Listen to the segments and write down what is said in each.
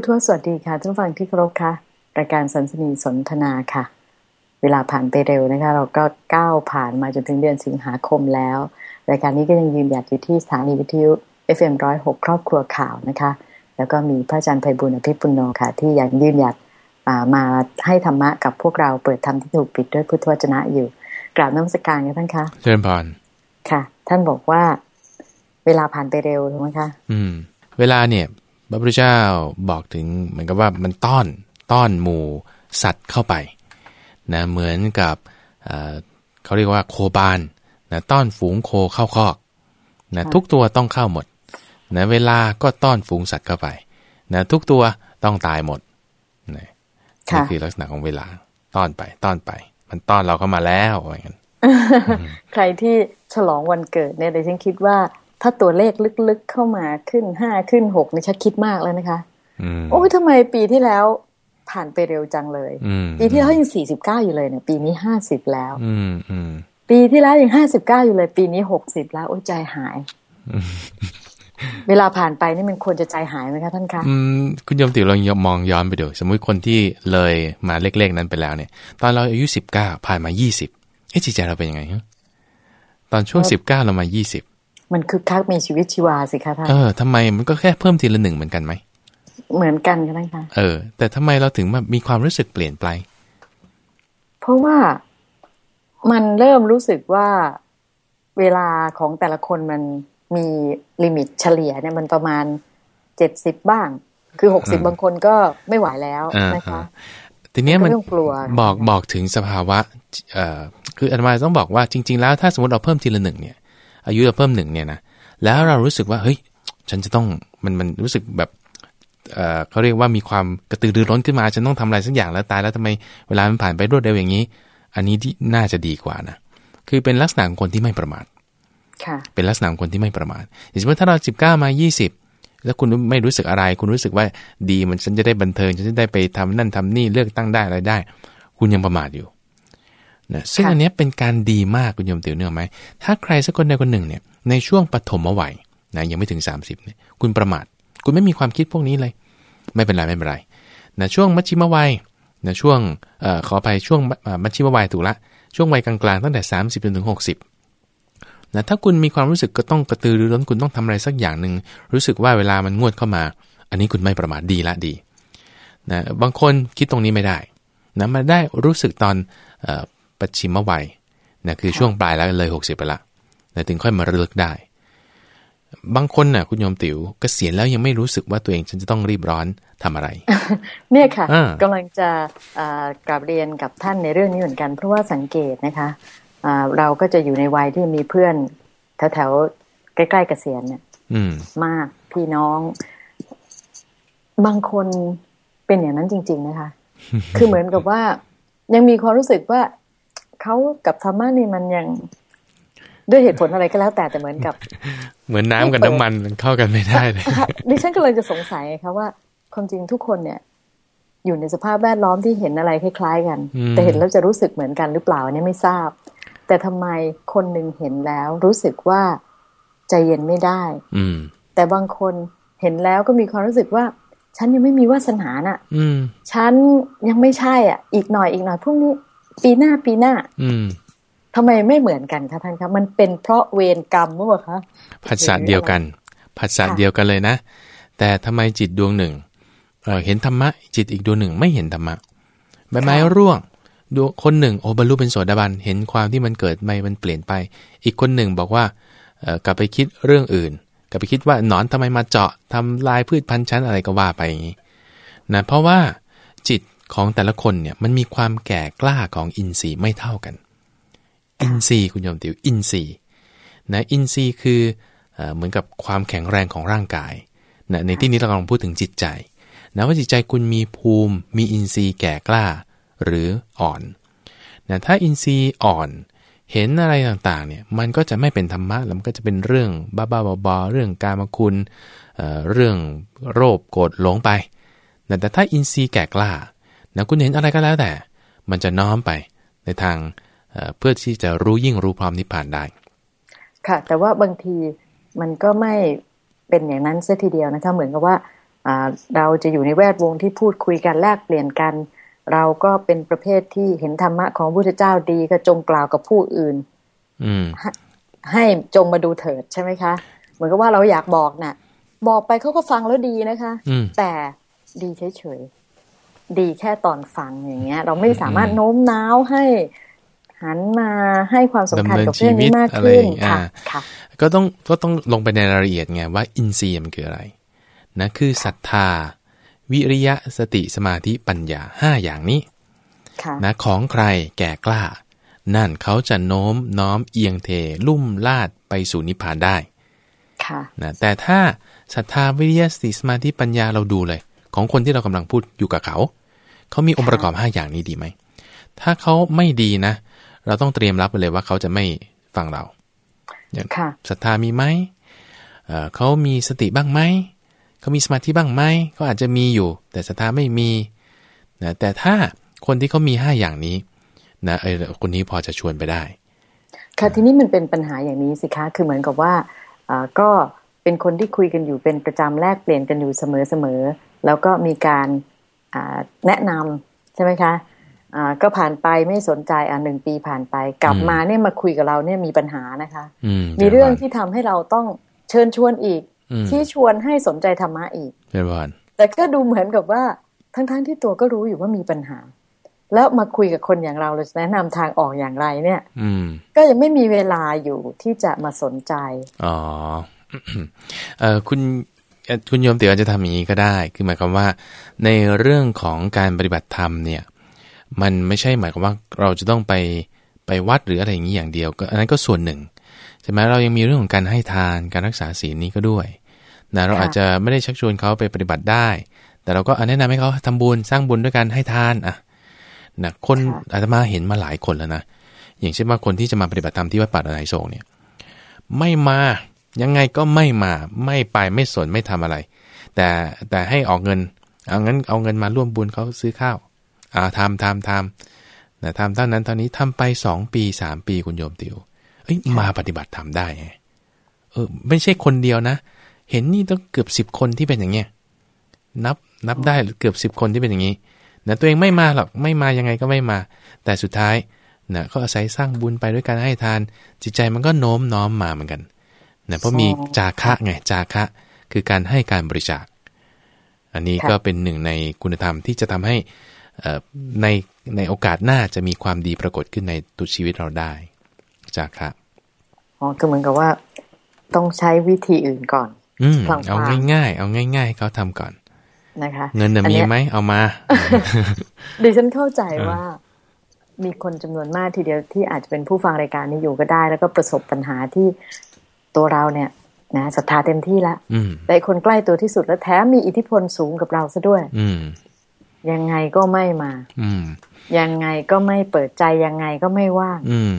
ผู้ทวสวัสดีค่ะท่านฟังที่เคารพค่ะรายการสันสนีสนทนาค่ะ เวลาผ่านไปเร็วนะคะ เราก็ก้าวผ่านมาจนถึงเดือนสิงหาคมแล้ว รายการนี้ก็ยังยืนหยัดอยู่ที่สถานีวิทยุ FM106 ครอบครัวข่าวนะคะ แล้วก็มีพระอาจารย์ไพบุญอภิปุโนค่ะ ที่ยังยืนหยัดมาให้ธรรมะกับพวกเราเปิดธรรมที่ถูกปิดด้วยพุทธวจนะอยู่ กราบน้ำสการกันท่านคะเชิญพรค่ะ ท่านบอกว่า เวลาผ่านไปเร็วถูกไหมคะ อืม เวลาเนี่ย พระพุทธเจ้าบอกถึงเหมือนกับว่ามันต้อนต้อนหมู่สัตว์เข้าไปนะเหมือนกับเขาเรียกว่าโคบานนะต้อนฝูงโคเข้าคอกนะทุกตัวต้องเข้าหมดนะเวลาก็ต้อนฝูงสัตว์เข้าไปนะทุกตัวต้องตายหมดนะนี่คือลักษณะของเวลาต้อนไปต้อนไป มันต้อนเราเข้ามาแล้วอะไรเงี้ยใครที่ฉลองวันเกิดเนี่ยดิฉันคิดว่า ถ้าตัวเลขลึกๆเข้ามาขึ้นห้าขึ้นหกนี่ชักคิดมากแล้วนะคะโอ้ยทำไมปีที่แล้วผ่านไปเร็วจังเลย ปีที่แล้วยังสี่สิบเก้าอยู่เลยเนี่ย ปีนี้ห้าสิบแล้วปีที่แล้วยังห้าสิบเก้าอยู่เลย ปีนี้หกสิบแล้ว โอ้ยใจหาย เวลาผ่านไปนี่มันควรจะใจหายไหมคะท่านคะคุณยมติลองมองย้อนไปดูสมมุติคนที่เลยมาเล็กๆนั้นไปแล้วเนี่ย ตอนเราอายุสิบเก้าผ่านมายี่สิบเอ๊ะจิตใจเราเป็นยังไงฮะตอนช่วงสิบเก้าเรามายี่สิบ มันคือคักมีชีวิตชีวาสิคะท่านเออทำไมมันก็แค่เพิ่มทีละหนึ่งเหมือนกันไหมเหมือนกันก็ได้ค่ะเออ แต่ทำไมเราถึงมามีความรู้สึกเปลี่ยนไป เพราะว่ามันเริ่มรู้สึกว่าเวลาของแต่ละคนมันมีลิมิตเฉลี่ยเนี่ยมันประมาณเจ็ดสิบบ้าง คือหกสิบบางคนก็ไม่ไหวแล้วนะคะทีนี้มันบอกบอกถึงสภาวะเอ่อคืออาตมาต้องบอกว่าจริง ๆ แล้วถ้าสมมติเราเพิ่มทีละหนึ่งเนี่ย อายุเราเพิ่มหนึ่งเนี่ยนะแล้วเรารู้สึกว่าเฮ้ยฉันจะต้องมันมันรู้สึกแบบเออเขาเรียกว่ามีความกระตือรือร้นขึ้นมา ฉันต้องทำอะไรสักอย่างแล้วตายแล้วทำไมเวลามันผ่านไปรวดเร็วอย่างนี้ อันนี้ที่น่าจะดีกว่านะคือเป็นลักษณะของคนที่ไม่ประมาทเป็นลักษณะของคนที่ไม่ประมาทอย่างเช่นถ้าเราสิบเก้ามายี่สิบแล้วคุณไม่รู้สึกอะไร คุณรู้สึกว่าดีมันฉันจะได้บันเทิงฉันจะได้ไปทำนั่นทำนี่เลือกตั้งได้อะไรได้ คุณยังประมาทอยู่ นะซึ่งอันนี้เป็นการดีมากคุณโยมติ๋วเนื้อไหม ถ้าใครสักคนใดคนหนึ่งเนี่ยในช่วงปฐมวัยนะยังไม่ถึง 30เนี่ยคุณประมาท คุณไม่มีความคิดพวกนี้เลย ไม่เป็นไรไม่เป็นไรนะช่วงมัชชิมวัยนะช่วงเอ่อขอไปช่วงมัชชิมวัยถูกละ ช่วงวัยกลางๆตั้งแต่ 30จนถึง 60นะถ้าคุณมีความรู้สึกก็ต้องกระตือรือร้นคุณต้องทำอะไรสักอย่างหนึ่งรู้สึกว่าเวลามันงวดเข้ามา อันนี้คุณไม่ประมาทดีละดีนะบางคนคิดตรงนี้ไม่ได้นะมาได้รู้สึกตอน ปัจฉิมวัยนะคือช่วงปลายแล้วเลย 60 ไปละนะถึงค่อยมาระลึกได้ บางคนน่ะ คุณโยมติ๋วกเกษียณแล้วยังไม่รู้สึกว่าตัวเองฉันจะต้องรีบร้อนทำอะไร เนี่ยค่ะกำลังจะกลับเรียนกับท่านในเรื่องนี้เหมือนกัน เพราะว่าสังเกตนะคะเราก็จะอยู่ในวัยที่มีเพื่อนแถวๆใกล้ๆเกษียณเนี่ยมากพี่น้อง บางคนเป็นอย่างนั้นจริง ๆ นะคะ คือเหมือนกับว่ายังมีความรู้สึกว่า เขากับธรรมะนี่มันยังด้วยเหตุผลอะไรก็แล้วแต่แต่เหมือนกับ เหมือนน้ำกับน้ำมันเข้ากันไม่ได้เลยดิฉันก็เลยจะสงสัยครับว่า ความจริงทุกคนเนี่ย อยู่ในสภาพแวดล้อมที่เห็นอะไรคล้ายๆกัน แต่เห็นแล้วจะรู้สึกเหมือนกันหรือเปล่าเนี่ยไม่ทราบ แต่ทำไมคนหนึ่งเห็นแล้วรู้สึกว่าใจเย็นไม่ได้ อืแต่บางคนเห็นแล้วก็มีความรู้สึกว่า ฉันยังไม่มีวาสนาน่ะฉันยังไม่ใช่อะ อีกหน่อยอีกหน่อยพรุ่งนี้ ปีหน้าปีหน้า อืมทำไมไม่เหมือนกันคะท่านคะมันเป็นเพราะเวรกรรมมั้งคะผัสสะเดียวกันผัสสะเดียวกันเลยนะ แต่ทำไมจิตดวงหนึ่งเเห็นธรรมะ จิตอีกดวงหนึ่งไม่เห็นธรรมะใบไม้ร่วงดวงคนหนึ่งโอ้บรรลุเป็นโสดาบันเห็นความที่มันเกิดไม่มันเปลี่ยนไป อีกคนหนึ่งบอกว่าเอกลับไปคิดเรื่องอื่น กลับไปคิดว่าหนอนทำไมมาเจาะทำลายพืชพันธุ์ชั้นอะไรก็ว่าไปอย่างนี้นะเพราะว่าจิต ของแต่ละคนเนี่ยมันมีความแก่กล้าของอินทรีย์ไม่เท่ากัน อินทรีย์คุณโยมติวอินทรีย์นะอินทรีย์คือเหมือนกับความแข็งแรงของร่างกายนะในที่นี้เรากำลังพูดถึงจิตใจนะว่าจิตใจคุณมีภูมิ มีอินทรีย์แก่กล้าหรืออ่อนนะถ้าอินทรีย์อ่อนเห็นอะไรต่างๆเนี่ยมันก็จะไม่เป็นธรรมะแล้วมันก็จะเป็นเรื่องบ้าๆบอๆเรื่องกามคุณเเรื่องโรคโกรธหลงไป แต่ถ้าอินทรีย์แก่กล้า นะคุณเห็นอะไรก็แล้วแต่ มันจะน้อมไปในทางเพื่อที่จะรู้ยิ่งรู้พร้อมนิพพานได้ ค่ะ แต่ว่าบางทีมันก็ไม่เป็นอย่างนั้นเสียทีเดียวนะคะเหมือนกับว่าเราจะอยู่ในแวดวงที่พูดคุยกันแลกเปลี่ยนกัน เราก็เป็นประเภทที่เห็นธรรมะของพระพุทธเจ้าดีก็จงกล่าวกับผู้อื่น อืมให้จงมาดูเถิดใช่ไหมคะ เหมือนกับว่าเราอยากบอกนะ่ะ บอกไปเขาก็ฟังแล้วดีนะคะ แต่ดีเฉยๆ ดีแค่ตอนฟังอย่างเงี้ย เราไม่สามารถโน้มน้าวให้หันมาให้ความสำคัญกับเรื่องนี้มากขึ้นค่ะค่ะ ก็ต้องก็ต้องลงไปในรายละเอียดไงว่าอินทรีย์มันคืออะไรนะคือศรัทธา วิริยะสติสมาธิปัญญาห้าอย่างนี้นะของใครแก่กล้า นั่นเขาจะโน้มน้อมเอียงเท ลุ่มลาดไปสู่นิพพานได้นะแต่ถ้าศรัทธาวิริยะสติสมาธิปัญญาเราดูเลย ของคนที่เรากำลังพูดอยู่กับเขา เขามีองค์ประกอบห้าอย่างนี้ดีไหม ถ้าเขาไม่ดีนะ เราต้องเตรียมรับไปเลยว่าเขาจะไม่ฟังเราอย่างศรัทธามีไหมเขามีสติบ้างไหม เขามีสมาธิบ้างไหมก็อาจจะมีอยู่ แต่ศรัทธาไม่มีนะแต่ถ้าคนที่เขามีห้าอย่างนี้นะไอ้คนนี้พอจะชวนไปได้ ค่ะทีนี้มันเป็นปัญหาอย่างนี้สิคะ คือเหมือนกับว่าอ่าก็เป็นคนที่คุยกันอยู่เป็นประจำแลกเปลี่ยนกันอยู่เสมอๆ แล้วก็มีการแนะนำใช่ไหมคะอ่าก็ผ่านไปไม่สนใจอ่าหนึ่งปีผ่านไป กลับมาเนี่ยมาคุยกับเราเนี่ยมีปัญหานะคะมีเรื่องที่ทำให้เราต้องเชิญชวนอีก ที่ชวนให้สนใจธรรมะอีกเนวันแต่ก็ดูเหมือนกับว่าทั้งๆทที่ตัวก็รู้อยู่ว่ามีปัญหา แล้วมาคุยกับคนอย่างเราเราจะแนะนำทางออกอย่างไรเนี่ยอืมก็ยังไม่มีเวลาอยู่ที่จะมาสนใจอ๋อเออคุณ คุณโยมเตี๋ยวจะทำอย่างนี้ก็ได้ คือหมายความว่า ในเรื่องของการปฏิบัติธรรมเนี่ย มันไม่ใช่หมายความว่าเราจะต้องไปไปวัดหรืออะไรอย่างนี้อย่างเดียว ก็อันนั้นก็ส่วนหนึ่งใช่ไหมเรายังมีเรื่องของการให้ทานการรักษาศีลนี้ก็ด้วยนะเราอาจจะไม่ได้ชักชวนเขาไปปฏิบัติได้ แต่เราก็แนะนำให้เขาทำบุญสร้างบุญด้วยการให้ทานอะนะคนอาตมาเห็นมาหลายคนแล้วนะอย่างเช่นว่าคนที่จะมาปฏิบัติธรรมที่วัดป่าดอนไโศกเนี่ย ไม่มา ยังไงก็ไม่มาไม่ไปไม่สนไม่ทำอะไร แต่แต่ให้ออกเงินเอางั้นเอาเงินมาร่วมบุญเขาซื้อข้าวอ่าทำทำทำนะทำเท่านั้นเท่านี้ทำไปสองปีสามปีคุณโยมติวเอ้ยมาปฏิบัติทำได้ไงเออไม่ใช่คนเดียวนะ เห็นนี่ต้องเกือบสิบคนที่เป็นอย่างเงี้ยนับนับได้เกือบสิบคนที่เป็นอย่างนี้นะตัวเองไม่มาหรอกไม่มายังไงก็ไม่มา แต่สุดท้ายนะก็อาศัยสร้างบุญไปด้วยการให้ทาน จิตใจมันก็โน้มน้อมมาเหมือนกัน นะเพราะมีจาคะไงจาคะ คือการให้การบริจาค อันนี้ก็เป็นหนึ่งในคุณธรรมที่จะทำให้ในในโอกาสหน้าจะมีความดีปรากฏขึ้นในตุชีวิตเราได้จาคะอ๋อก็เหมือนกับว่า ต้องใช้วิธีอื่นก่อน อืมเอาง่ายๆ เอาง่าย ๆเขาทำก่อนนะคะ เงินมีไหมเอามาดิฉันเข้าใจว่ามีคนจำนวนมากทีเดียวที่อาจจะเป็นผู้ฟังรายการนี้อยู่ก็ได้ แล้วก็ประสบปัญหาที่ ตัวเราเนี่ยนะศรัทธาเต็มที่แล้วแต่คนใกล้ตัวที่สุดแล้วแถมมีอิทธิพลสูงกับเราซะด้วยอืยังไงก็ไม่มาอืยังไงก็ไม่เปิดใจยังไงก็ไม่ว่างอืม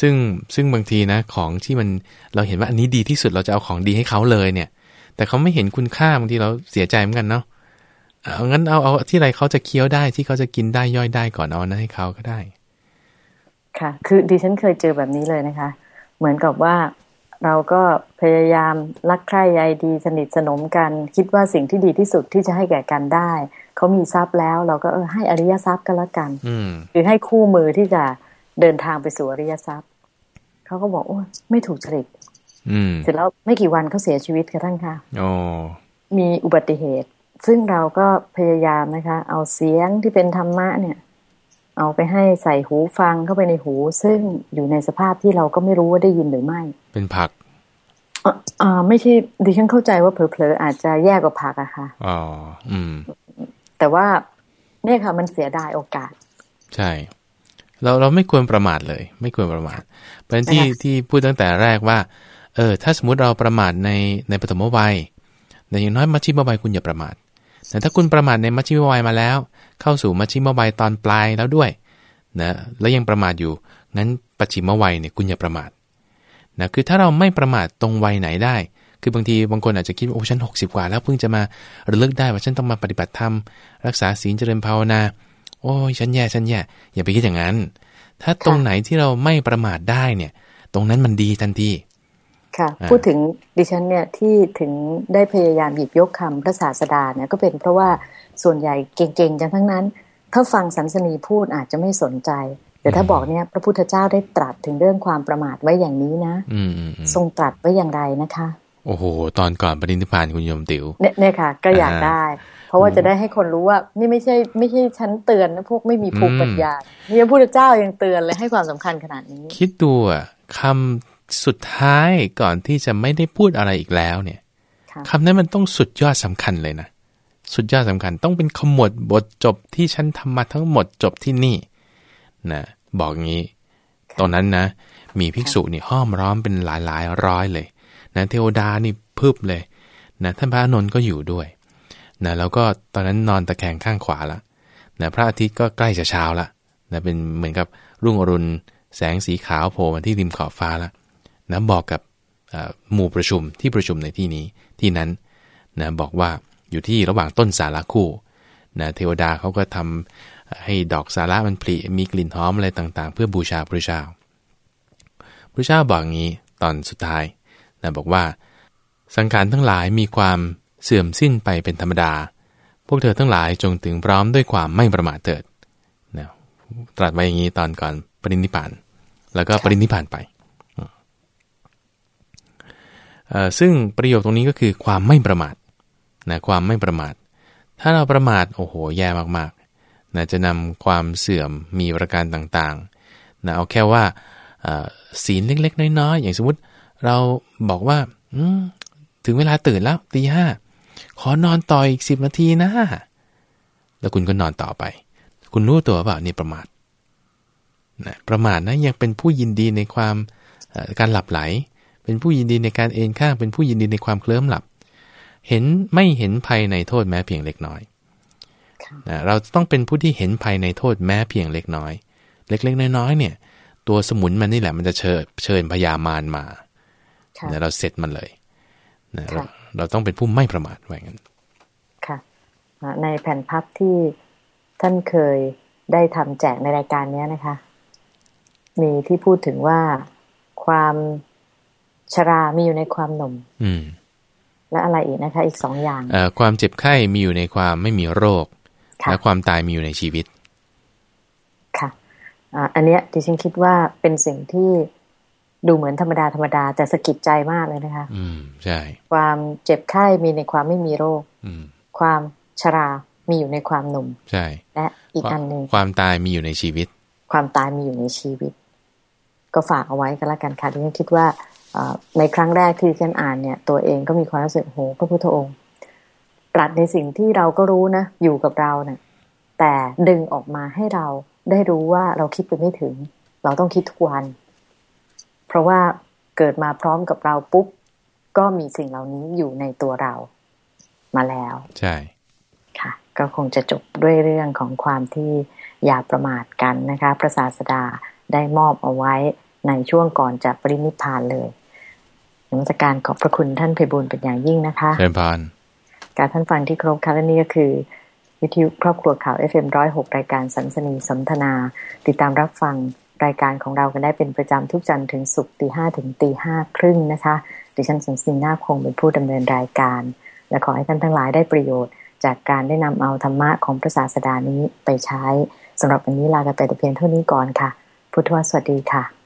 ซึ่งซึ่งบางทีนะ ของที่มันเราเห็นว่าอันนี้ดีที่สุดเราจะเอาของดีให้เขาเลยเนี่ย แต่เขาไม่เห็นคุณค่าบางทีเราเสียใจเหมือนกันเนาะเอางั้นเอาเอาที่ไรเขาจะเคี้ยวได้ที่เขาจะกินได้ย่อยได้ก่อนเอานั้นให้เขาก็ได้ ค่ะ คือดิฉันเคยเจอแบบนี้เลยนะคะ เหมือนกับว่า เราก็พยายามรักใคร่ใยดีสนิทสนมกัน คิดว่าสิ่งที่ดีที่สุดที่จะให้แก่กันได้ เขามีทรัพย์แล้ว เราก็เออให้อริยทรัพย์ก็แล้วกันหรือให้คู่มือที่จะเดินทางไปสู่อริยทรัพย์เขาก็บอกโอ้ไม่ถูกจริตเสร็จแล้วไม่กี่วันเขาเสียชีวิตค่ะท่านค่ะมีอุบัติเหตุ ซึ่งเราก็พยายามนะคะ เอาเสียงที่เป็นธรรมะเนี่ย เอาไปให้ใส่หูฟังเข้าไปในหู ซึ่งอยู่ในสภาพที่เราก็ไม่รู้ว่าได้ยินหรือไม่ เป็นผักอ่าไม่ใช่ดิฉันเข้าใจว่าเผลอๆอาจจะแย่กว่าผักอะค่ะอ๋ออืม แต่ว่าเนี่ยค่ะ มันเสียดายโอกาส ใช่ เราเราไม่ควรประมาทเลย ไม่ควรประมาทเป็นที่ที่พูดตั้งแต่แรกว่า เออ ถ้าสมมติเราประมาทในในปฐมวัยแต่อย่างน้อยมัชชิมวัยคุณอย่าประมาทแต่ถ้าคุณประมาทในมัชชิมวัยมาแล้ว เข้าสู่มัชชิมวัยตอนปลายแล้วด้วยนะแล้วยังประมาทอยู่งั้นปัจฉิมวัยเนี่ยคุณอย่าประมาทนะคือถ้าเราไม่ประมาทตรงวัยไหนได้ คือบางทีบางคนอาจจะคิดว่าโอ้ฉันหกสิบกว่า แล้วเพิ่งจะมาระลึกได้ว่าฉันต้องมาปฏิบัติธรรมรักษาศีลเจริญภาวนา โอ้ยฉันแย่ฉันแย่อย่าไปคิดอย่างนั้น ถ้าตรงไหนที่เราไม่ประมาทได้เนี่ย ตรงนั้นมันดีทันที ค่ะ พูดถึงดิฉันเนี่ยที่ถึงได้พยายามหยิบยกคำพระศาสดาเนี่ยก็เป็นเพราะว่าส่วนใหญ่เก่งๆกันทั้งนั้น ถ้าฟังสันสนีพูดอาจจะไม่สนใจ แต่ถ้าบอกเนี่ยพระพุทธเจ้าได้ตรัสถึงเรื่องความประมาทไว้อย่างนี้นะทรงตรัสไว้อย่างไรนะคะ โอ้โห ตอนก่อนปรินิพพานคุณโยมติ๋วเนี่ยค่ะ ก็อยากได้ เพราะว่าจะได้ให้คนรู้ว่า นี่ไม่ใช่ไม่ใช่ชั้นเตือนนะพวกไม่มีภูมิปัญญานี่พระพุทธเจ้ายังเตือนเลยให้ความสำคัญขนาดนี้ คิดดูอะคำ สุดท้ายก่อนที่จะไม่ได้พูดอะไรอีกแล้วเนี่ยคำนั้นมันต้องสุดยอดสำคัญเลยนะ สุดยอดสำคัญต้องเป็นขมวดบทจบที่ฉันทำมาทั้งหมดจบที่นี่นะบอกงี้ตอนนั้นนะ มีภิกษุนี่ห้อมร้อมเป็นหลายหลายร้อยเลยนะเทวดานี่พึบเลยนะท่านพระนนท์ก็อยู่ด้วยนะแล้วก็ตอนนั้นนอนตะแคงข้างขวาละนะพระอาทิตย์ก็ใกล้จะเช้าละนะเป็นเหมือนกับรุ่งอรุณแสงสีขาวโผล่มาที่ริมขอบฟ้าละ นะบอกกับหมู่ประชุมที่ประชุมในที่นี้ที่นั้นนะบอกว่าอยู่ที่ระหว่างต้นสาระคู่นะเทวดาเขาก็ทำให้ดอกสาระมันผลิมีกลิ่นหอมอะไรต่างๆ เพื่อบูชาพระเจ้าพระเจ้าบอกงี้ตอนสุดท้ายนะบอกว่า สังขารทั้งหลายมีความเสื่อมสิ้นไปเป็นธรรมดา พวกเธอทั้งหลายจงถึงพร้อมด้วยความไม่ประมาทเถิดนะตรัสไว้อย่างนี้ตอนก่อนปรินิพาน แล้วก็ปรินิพานไป ซึ่งประโยคตรงนี้ก็คือความไม่ประมาทนะความไม่ประมาท ถ้าเราประมาทโอ้โหแย่มากๆนะจะนำความเสื่อมมีประการต่างๆนะเอาแค่ว่าศีลเล็กๆ น้อยๆอย่างสมมติเราบอกว่าถึงเวลาตื่นแล้วตีห้าขอนอนต่ออีกสิบนาทีนะ แล้วคุณก็นอนต่อไป คุณรู้ตัวเปล่านี่ประมาทนะประมาทนะยังเป็นผู้ยินดีในความการหลับไหล เป็นผู้ยินดีในการเอนข้าง เป็นผู้ยินดีในความเคลิ้มหลับ เห็นไม่เห็นภัยในโทษแม้เพียงเล็กน้อยนะเราต้องเป็นผู้ที่เห็นภัยในโทษแม้เพียงเล็กน้อย เล็กๆน้อยๆเนี่ย ตัวสมุนมันนี่แหละมันจะเชิญเชิญพยามารมาเราเสร็จมันเลยนะเราเราต้องเป็นผู้ไม่ประมาทไว้งั้นค่ะในแผ่นพับที่ท่านเคยได้ทำแจกในรายการนี้นะคะ มีที่พูดถึงว่าความ ชรามีอยู่ในความหนุ่ม อืม และอะไรอีกนะคะ อีกสองอย่างอความเจ็บไข้มีอยู่ในความไม่มีโรค และความตายมีอยู่ในชีวิต ค่ะอันเนี้ยดิฉันคิดว่าเป็นสิ่งที่ดูเหมือนธรรมดาธรรมดาแต่สะกิดใจมากเลยนะคะ อืมใช่ ความเจ็บไข้มีในความไม่มีโรค อืม ความชรามีอยู่ในความหนุ่ม ใช่ และอีกอันหนึ่งความตายมีอยู่ในชีวิต ความตายมีอยู่ในชีวิต ก็ฝากเอาไว้กันละกันค่ะที่ฉันคิดว่า ในครั้งแรกที่ฉันอ่านเนี่ย ตัวเองก็มีความรู้สึกโหพระพุทธองค์ ตรัสในสิ่งที่เราก็รู้นะ อยู่กับเราเนะี่ยแต่ดึงออกมาให้เราได้รู้ว่าเราคิดไปไม่ถึง เราต้องคิดทุกวัน เพราะว่าเกิดมาพร้อมกับเราปุ๊บ ก็มีสิ่งเหล่านี้อยู่ในตัวเรามาแล้ว ใช่ค่ะ ก็คงจะจบด้วยเรื่องของความที่อย่าประมาทกันนะคะ พระศาสดาได้มอบเอาไว้ในช่วงก่อนจะปรินิพพานเลย นมัสการขอบพระคุณท่านเพบุญเป็นอย่างยิ่งนะคะเชิญพานการท่านฟังที่ครบค่ะและนี่ก็คือ วิทยุครอบครัวข่าว FM106 รายการสันสนีสนทนา ติดตามรับฟังรายการของเรากันได้เป็นประจำทุกจันทร์ถึงศุกร์ตีห้าถึงตีห้าครึ่งนะคะ ดิฉันสันสินาคงเป็นผู้ดำเนินรายการ และขอให้ท่านทั้งหลายได้ประโยชน์ จากการได้นำเอาธรรมะของพระศาสดานี้ไปใช้สำหรับวันนี้ลากันไปแต่เพียงเท่านี้ก่อนค่ะ พุทธวสวัสดีค่ะ